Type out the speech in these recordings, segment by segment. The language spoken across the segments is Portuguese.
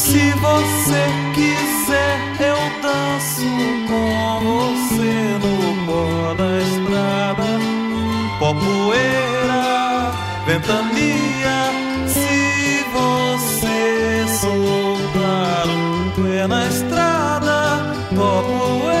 Se você quiser, eu danço com você no pó da estrada. Pó poeira, ventania. Se você soltar o pé na estrada, pó poeira,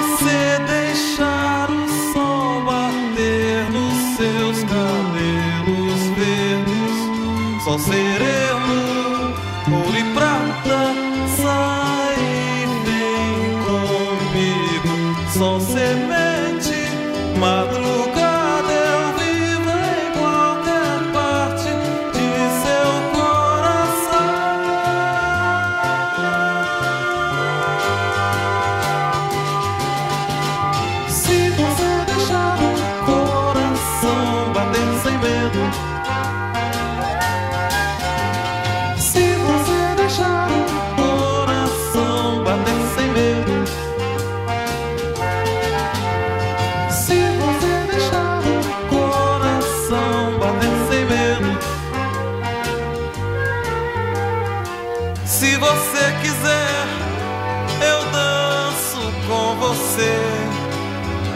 você deixar o sol bater nos seus cabelos verdes, sol sereno, ouro e prata, sai e vem comigo. Sol semente, madrugada,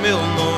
Meu nome